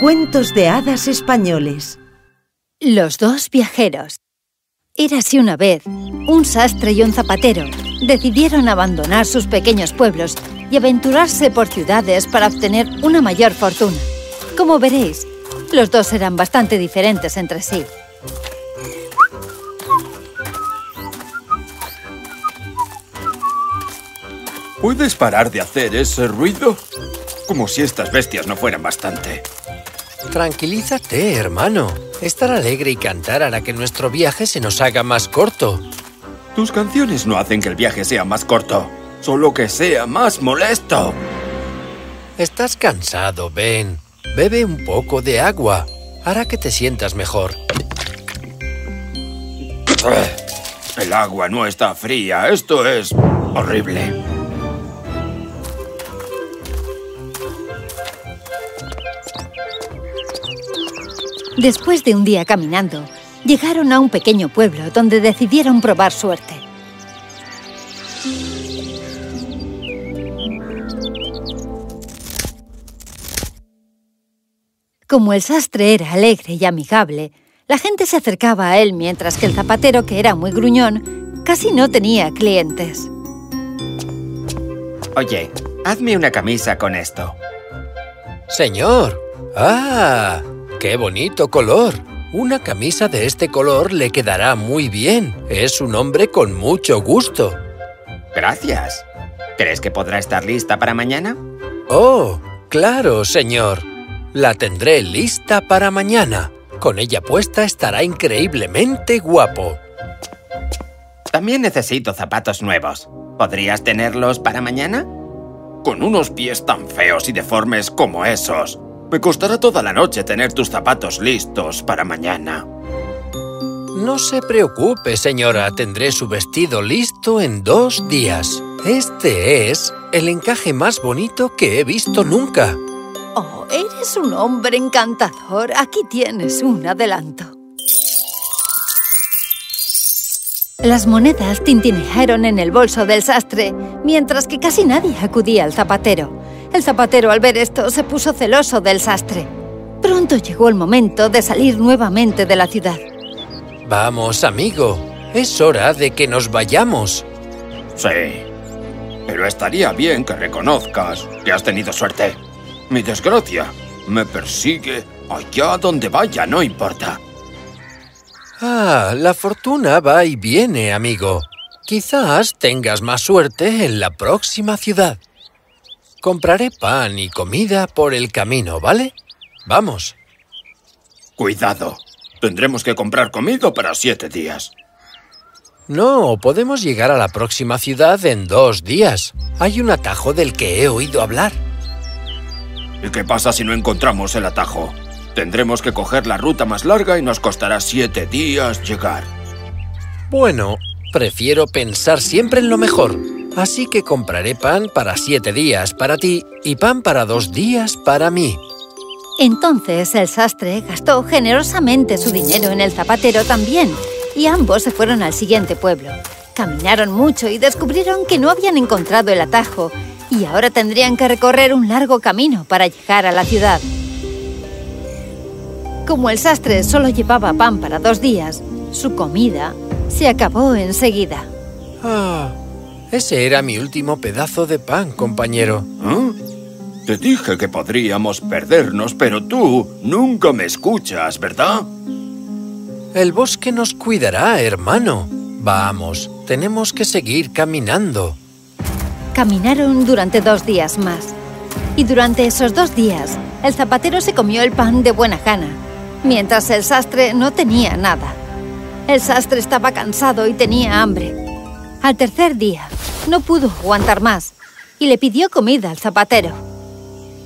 Cuentos de hadas españoles Los dos viajeros Érase una vez, un sastre y un zapatero decidieron abandonar sus pequeños pueblos y aventurarse por ciudades para obtener una mayor fortuna. Como veréis, los dos eran bastante diferentes entre sí. ¿Puedes parar de hacer ese ruido? Como si estas bestias no fueran bastante. Tranquilízate, hermano. Estar alegre y cantar hará que nuestro viaje se nos haga más corto. Tus canciones no hacen que el viaje sea más corto, solo que sea más molesto. Estás cansado, Ben. Bebe un poco de agua. Hará que te sientas mejor. El agua no está fría. Esto es horrible. Después de un día caminando, llegaron a un pequeño pueblo donde decidieron probar suerte. Como el sastre era alegre y amigable, la gente se acercaba a él mientras que el zapatero, que era muy gruñón, casi no tenía clientes. Oye, hazme una camisa con esto. Señor. ¡Ah! ¡Qué bonito color! Una camisa de este color le quedará muy bien. Es un hombre con mucho gusto. Gracias. ¿Crees que podrá estar lista para mañana? Oh, claro, señor. La tendré lista para mañana. Con ella puesta estará increíblemente guapo. También necesito zapatos nuevos. ¿Podrías tenerlos para mañana? Con unos pies tan feos y deformes como esos, me costará toda la noche tener tus zapatos listos para mañana. No se preocupe, señora. Tendré su vestido listo en dos días. Este es el encaje más bonito que he visto nunca. Oh, eres un hombre encantador. Aquí tienes un adelanto. Las monedas tintinearon en el bolso del sastre, mientras que casi nadie acudía al zapatero. El zapatero al ver esto se puso celoso del sastre. Pronto llegó el momento de salir nuevamente de la ciudad. Vamos, amigo. Es hora de que nos vayamos. Sí, pero estaría bien que reconozcas que has tenido suerte. Mi desgracia me persigue allá donde vaya, no importa. Ah, la fortuna va y viene, amigo. Quizás tengas más suerte en la próxima ciudad. Compraré pan y comida por el camino, ¿vale? Vamos. Cuidado. Tendremos que comprar comida para siete días. No, podemos llegar a la próxima ciudad en dos días. Hay un atajo del que he oído hablar. ¿Y qué pasa si no encontramos el atajo? Tendremos que coger la ruta más larga y nos costará siete días llegar. Bueno, prefiero pensar siempre en lo mejor. Así que compraré pan para siete días para ti y pan para dos días para mí. Entonces el sastre gastó generosamente su dinero en el zapatero también y ambos se fueron al siguiente pueblo. Caminaron mucho y descubrieron que no habían encontrado el atajo y ahora tendrían que recorrer un largo camino para llegar a la ciudad. Como el sastre solo llevaba pan para dos días, su comida se acabó enseguida. Ah, ese era mi último pedazo de pan, compañero. ¿Eh? Te dije que podríamos perdernos, pero tú nunca me escuchas, ¿verdad? El bosque nos cuidará, hermano. Vamos, tenemos que seguir caminando. Caminaron durante dos días más. Y durante esos dos días, el zapatero se comió el pan de buena gana, mientras el sastre no tenía nada. El sastre estaba cansado y tenía hambre. Al tercer día, no pudo aguantar más y le pidió comida al zapatero.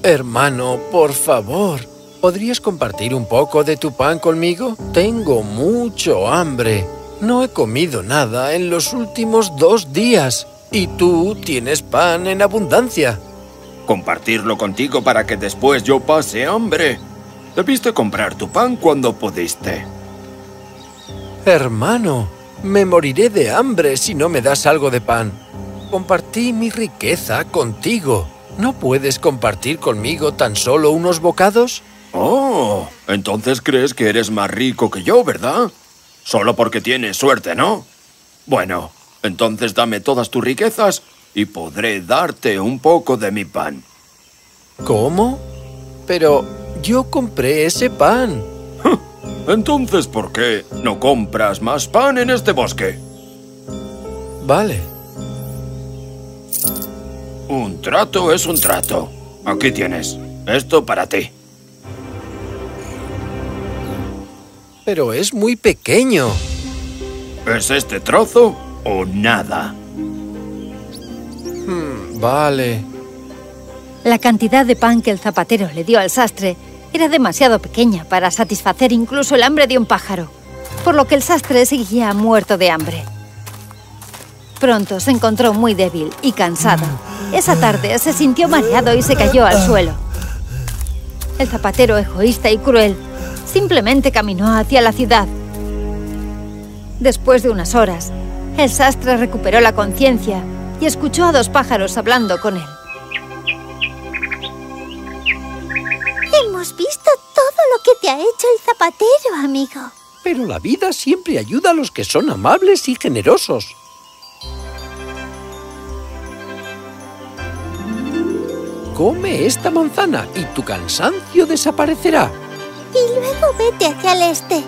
Hermano, por favor, ¿podrías compartir un poco de tu pan conmigo? Tengo mucho hambre. No he comido nada en los últimos dos días y tú tienes pan en abundancia. Compartirlo contigo para que después yo pase hambre. Debiste comprar tu pan cuando pudiste. Hermano, me moriré de hambre si no me das algo de pan. Compartí mi riqueza contigo. ¿No puedes compartir conmigo tan solo unos bocados? Oh, entonces crees que eres más rico que yo, ¿verdad? Solo porque tienes suerte, ¿no? Bueno, entonces dame todas tus riquezas y podré darte un poco de mi pan. ¿Cómo? Pero yo compré ese pan. Entonces, ¿por qué no compras más pan en este bosque? Vale. Un trato es un trato. Aquí tienes. Esto para ti. Pero es muy pequeño. ¿Es este trozo o nada? Hmm, vale. La cantidad de pan que el zapatero le dio al sastre era demasiado pequeña para satisfacer incluso el hambre de un pájaro, por lo que el sastre seguía muerto de hambre. Pronto se encontró muy débil y cansado. Esa tarde se sintió mareado y se cayó al suelo. El zapatero egoísta y cruel simplemente caminó hacia la ciudad. Después de unas horas, el sastre recuperó la conciencia y escuchó a dos pájaros hablando con él. Que te ha hecho el zapatero, amigo. Pero la vida siempre ayuda a los que son amables y generosos. Come esta manzana y tu cansancio desaparecerá. Y luego vete hacia el este.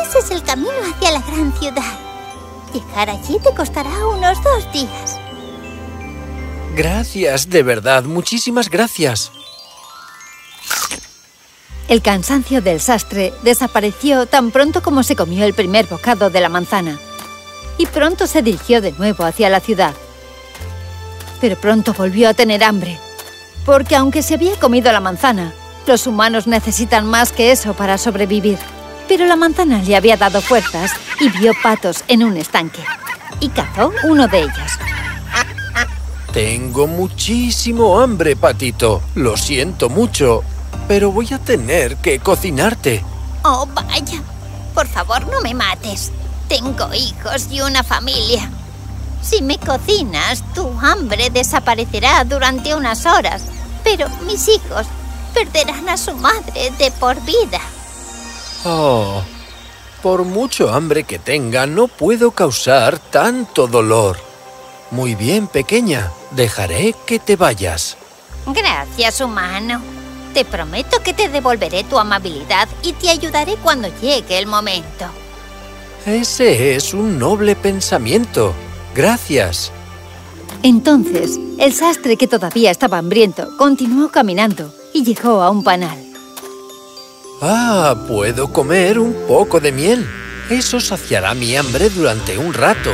Ese es el camino hacia la gran ciudad. Llegar allí te costará unos dos días. Gracias, de verdad, muchísimas gracias. El cansancio del sastre desapareció tan pronto como se comió el primer bocado de la manzana. Y pronto se dirigió de nuevo hacia la ciudad. Pero pronto volvió a tener hambre. Porque aunque se había comido la manzana, los humanos necesitan más que eso para sobrevivir. Pero la manzana le había dado fuerzas y vio patos en un estanque. Y cazó uno de ellos. Tengo muchísimo hambre, Patito. Lo siento mucho, pero voy a tener que cocinarte. Oh, vaya. Por favor, no me mates. Tengo hijos y una familia. Si me cocinas, tu hambre desaparecerá durante unas horas. Pero mis hijos perderán a su madre de por vida. Oh, por mucho hambre que tenga, no puedo causar tanto dolor. Muy bien, pequeña. Dejaré que te vayas. Gracias, humano. Te prometo que te devolveré tu amabilidad y te ayudaré cuando llegue el momento. Ese es un noble pensamiento. Gracias. Entonces, el sastre, que todavía estaba hambriento, continuó caminando y llegó a un panal. Ah, puedo comer un poco de miel. Eso saciará mi hambre durante un rato.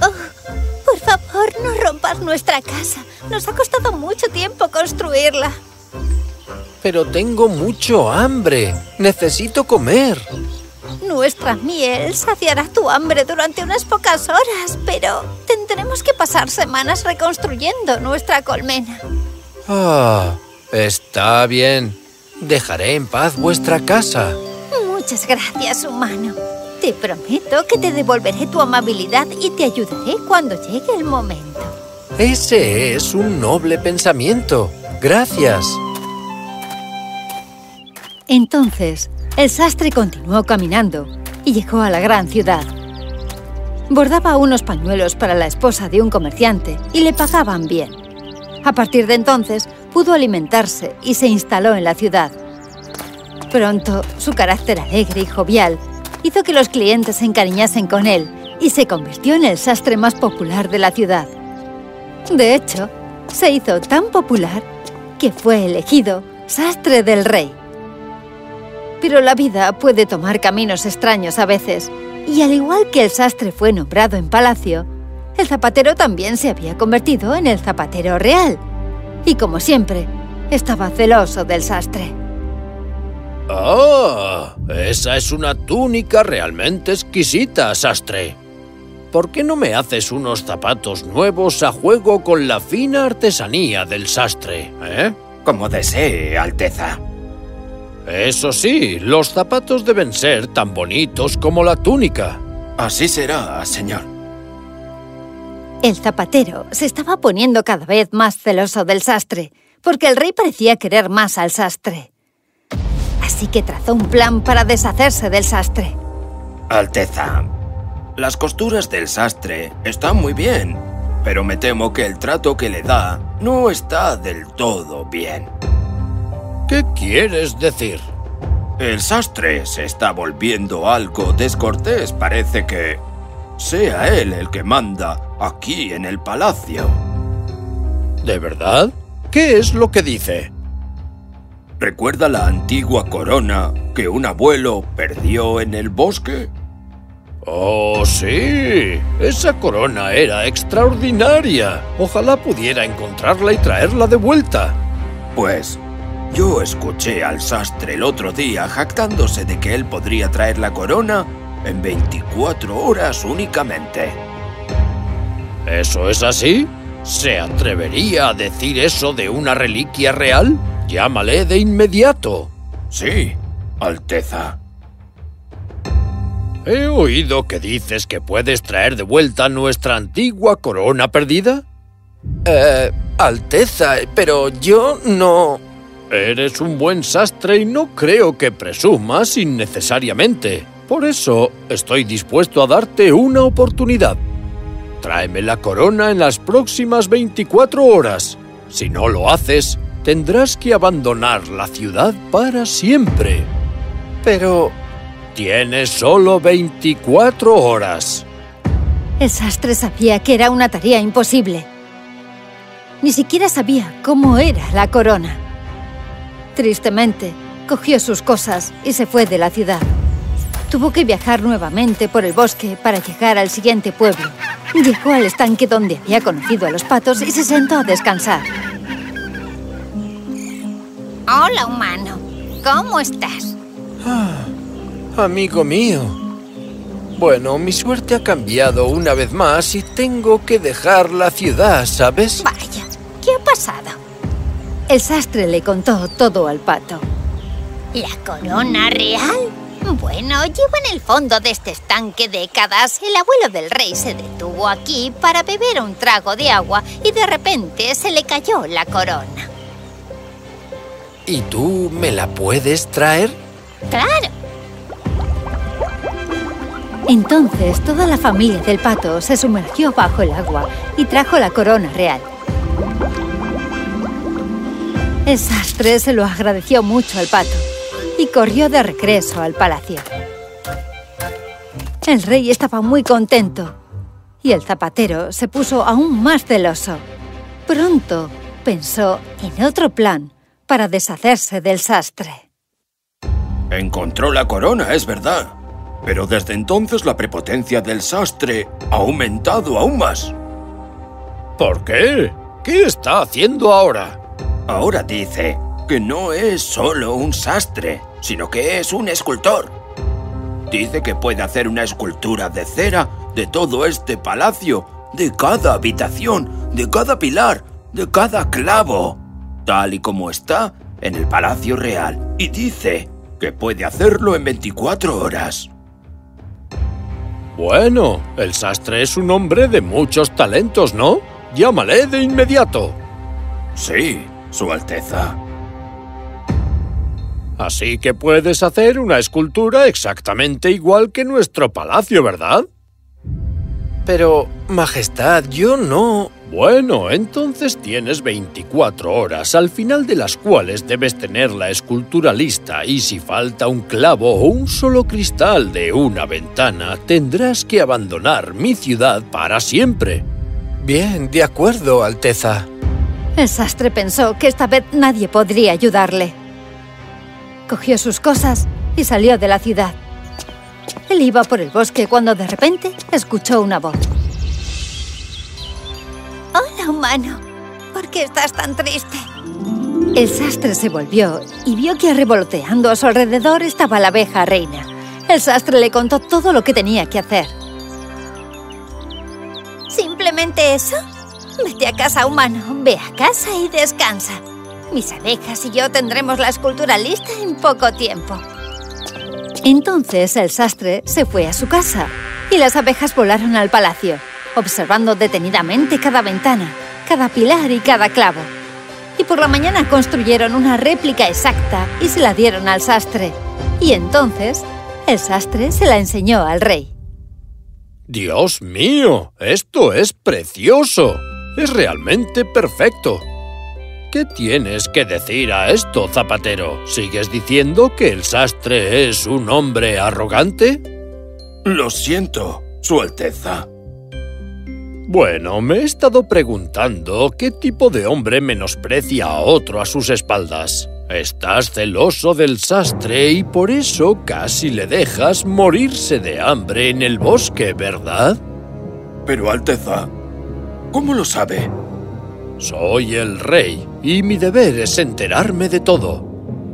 Oh, por favor, no rompas nuestra casa. Nos ha costado mucho tiempo construirla. Pero tengo mucho hambre. Necesito comer. Nuestra miel saciará tu hambre durante unas pocas horas, pero tendremos que pasar semanas reconstruyendo nuestra colmena. Ah, está bien. Dejaré en paz vuestra casa. Muchas gracias, humano. Te prometo que te devolveré tu amabilidad y te ayudaré cuando llegue el momento. Ese es un noble pensamiento. Gracias. Entonces, el sastre continuó caminando y llegó a la gran ciudad. Bordaba unos pañuelos para la esposa de un comerciante y le pagaban bien. A partir de entonces, pudo alimentarse y se instaló en la ciudad. Pronto, su carácter alegre y jovial hizo que los clientes se encariñasen con él y se convirtió en el sastre más popular de la ciudad. De hecho, se hizo tan popular que fue elegido sastre del rey. Pero la vida puede tomar caminos extraños a veces, y al igual que el sastre fue nombrado en palacio, el zapatero también se había convertido en el zapatero real. Y como siempre, estaba celoso del sastre. ¡Ah! Esa es una túnica realmente exquisita, sastre. ¿Por qué no me haces unos zapatos nuevos a juego con la fina artesanía del sastre, eh? Como desee, Alteza. Eso sí, los zapatos deben ser tan bonitos como la túnica. Así será, señor. El zapatero se estaba poniendo cada vez más celoso del sastre, porque el rey parecía querer más al sastre. Así que trazó un plan para deshacerse del sastre. Alteza, las costuras del sastre están muy bien, pero me temo que el trato que le da no está del todo bien. ¿Qué quieres decir? El sastre se está volviendo algo descortés. Parece que sea él el que manda aquí en el palacio. ¿De verdad? ¿Qué es lo que dice? ¿Recuerda la antigua corona que un abuelo perdió en el bosque? ¡Oh, sí! Esa corona era extraordinaria. Ojalá pudiera encontrarla y traerla de vuelta. Pues yo escuché al sastre el otro día jactándose de que él podría traer la corona en 24 horas únicamente. ¿Eso es así? ¿Se atrevería a decir eso de una reliquia real? Llámale de inmediato. Sí, Alteza. He oído que dices que puedes traer de vuelta nuestra antigua corona perdida. Eh, Alteza, pero yo no... Eres un buen sastre y no creo que presumas innecesariamente. Por eso estoy dispuesto a darte una oportunidad. Tráeme la corona en las próximas 24 horas. Si no lo haces, tendrás que abandonar la ciudad para siempre. Pero... Tienes solo 24 horas. El sastre sabía que era una tarea imposible. Ni siquiera sabía cómo era la corona. Tristemente, cogió sus cosas y se fue de la ciudad. Tuvo que viajar nuevamente por el bosque para llegar al siguiente pueblo. Llegó al estanque donde había conocido a los patos y se sentó a descansar. Hola, humano. ¿Cómo estás? Amigo mío. Bueno, mi suerte ha cambiado una vez más y tengo que dejar la ciudad, ¿sabes? Vaya, ¿qué ha pasado? El sastre le contó todo al pato. ¿La corona real? Bueno, llevo en el fondo de este estanque décadas. El abuelo del rey se detuvo aquí para beber un trago de agua y de repente se le cayó la corona. ¿Y tú me la puedes traer? ¡Claro! Entonces toda la familia del pato se sumergió bajo el agua y trajo la corona real. El sastre se lo agradeció mucho al pato y corrió de regreso al palacio. El rey estaba muy contento y el zapatero se puso aún más celoso. Pronto pensó en otro plan para deshacerse del sastre. Encontró la corona, es verdad. Pero desde entonces la prepotencia del sastre ha aumentado aún más. ¿Por qué? ¿Qué está haciendo ahora? Ahora dice que no es solo un sastre, sino que es un escultor. Dice que puede hacer una escultura de cera de todo este palacio, de cada habitación, de cada pilar, de cada clavo, tal y como está en el Palacio Real. Y dice que puede hacerlo en 24 horas. Bueno, el sastre es un hombre de muchos talentos, ¿no? Llámale de inmediato. Sí, Su Alteza. Así que puedes hacer una escultura exactamente igual que nuestro palacio, ¿verdad? Pero, Majestad, yo no... Bueno, entonces tienes 24 horas, al final de las cuales debes tener la escultura lista y si falta un clavo o un solo cristal de una ventana, tendrás que abandonar mi ciudad para siempre. Bien, de acuerdo, Alteza. El sastre pensó que esta vez nadie podría ayudarle. Cogió sus cosas y salió de la ciudad. Él iba por el bosque cuando de repente escuchó una voz. Hola, humano. ¿Por qué estás tan triste? El sastre se volvió y vio que revoloteando a su alrededor estaba la abeja reina. El sastre le contó todo lo que tenía que hacer. ¿Simplemente eso? Vete a casa, humano. Ve a casa y descansa. Mis abejas y yo tendremos la escultura lista en poco tiempo. Entonces el sastre se fue a su casa y las abejas volaron al palacio, observando detenidamente cada ventana, cada pilar y cada clavo. y por la mañana construyeron una réplica exacta y se la dieron al sastre. Y entonces, el sastre se la enseñó al rey. ¡Dios mío! ¡Esto es precioso! Es realmente perfecto. ¿Qué tienes que decir a esto, zapatero? ¿Sigues diciendo que el sastre es un hombre arrogante? Lo siento, Su Alteza. Bueno, me he estado preguntando qué tipo de hombre menosprecia a otro a sus espaldas. Estás celoso del sastre y por eso casi le dejas morirse de hambre en el bosque, ¿verdad? Pero, Alteza, ¿cómo lo sabe? Soy el rey y mi deber es enterarme de todo.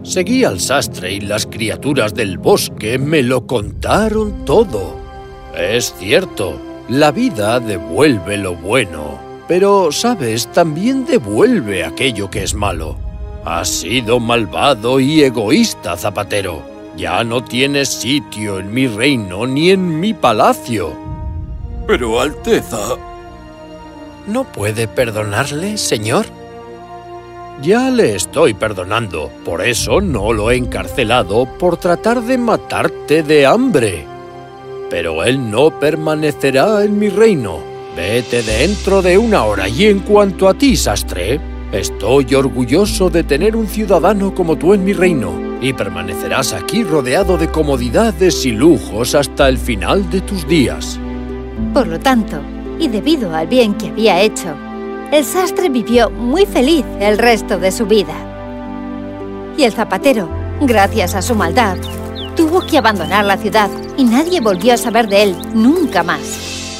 Seguí al sastre y las criaturas del bosque me lo contaron todo. Es cierto, la vida devuelve lo bueno, pero, sabes, también devuelve aquello que es malo. Has sido malvado y egoísta, Zapatero. Ya no tienes sitio en mi reino ni en mi palacio. Pero, Alteza... ¿No puede perdonarle, señor? Ya le estoy perdonando, por eso no lo he encarcelado por tratar de matarte de hambre. Pero él no permanecerá en mi reino. Vete dentro de una hora y en cuanto a ti, sastre, estoy orgulloso de tener un ciudadano como tú en mi reino y permanecerás aquí rodeado de comodidades y lujos hasta el final de tus días. Por lo tanto, y debido al bien que había hecho, el sastre vivió muy feliz el resto de su vida. Y el zapatero, gracias a su maldad, tuvo que abandonar la ciudad y nadie volvió a saber de él nunca más.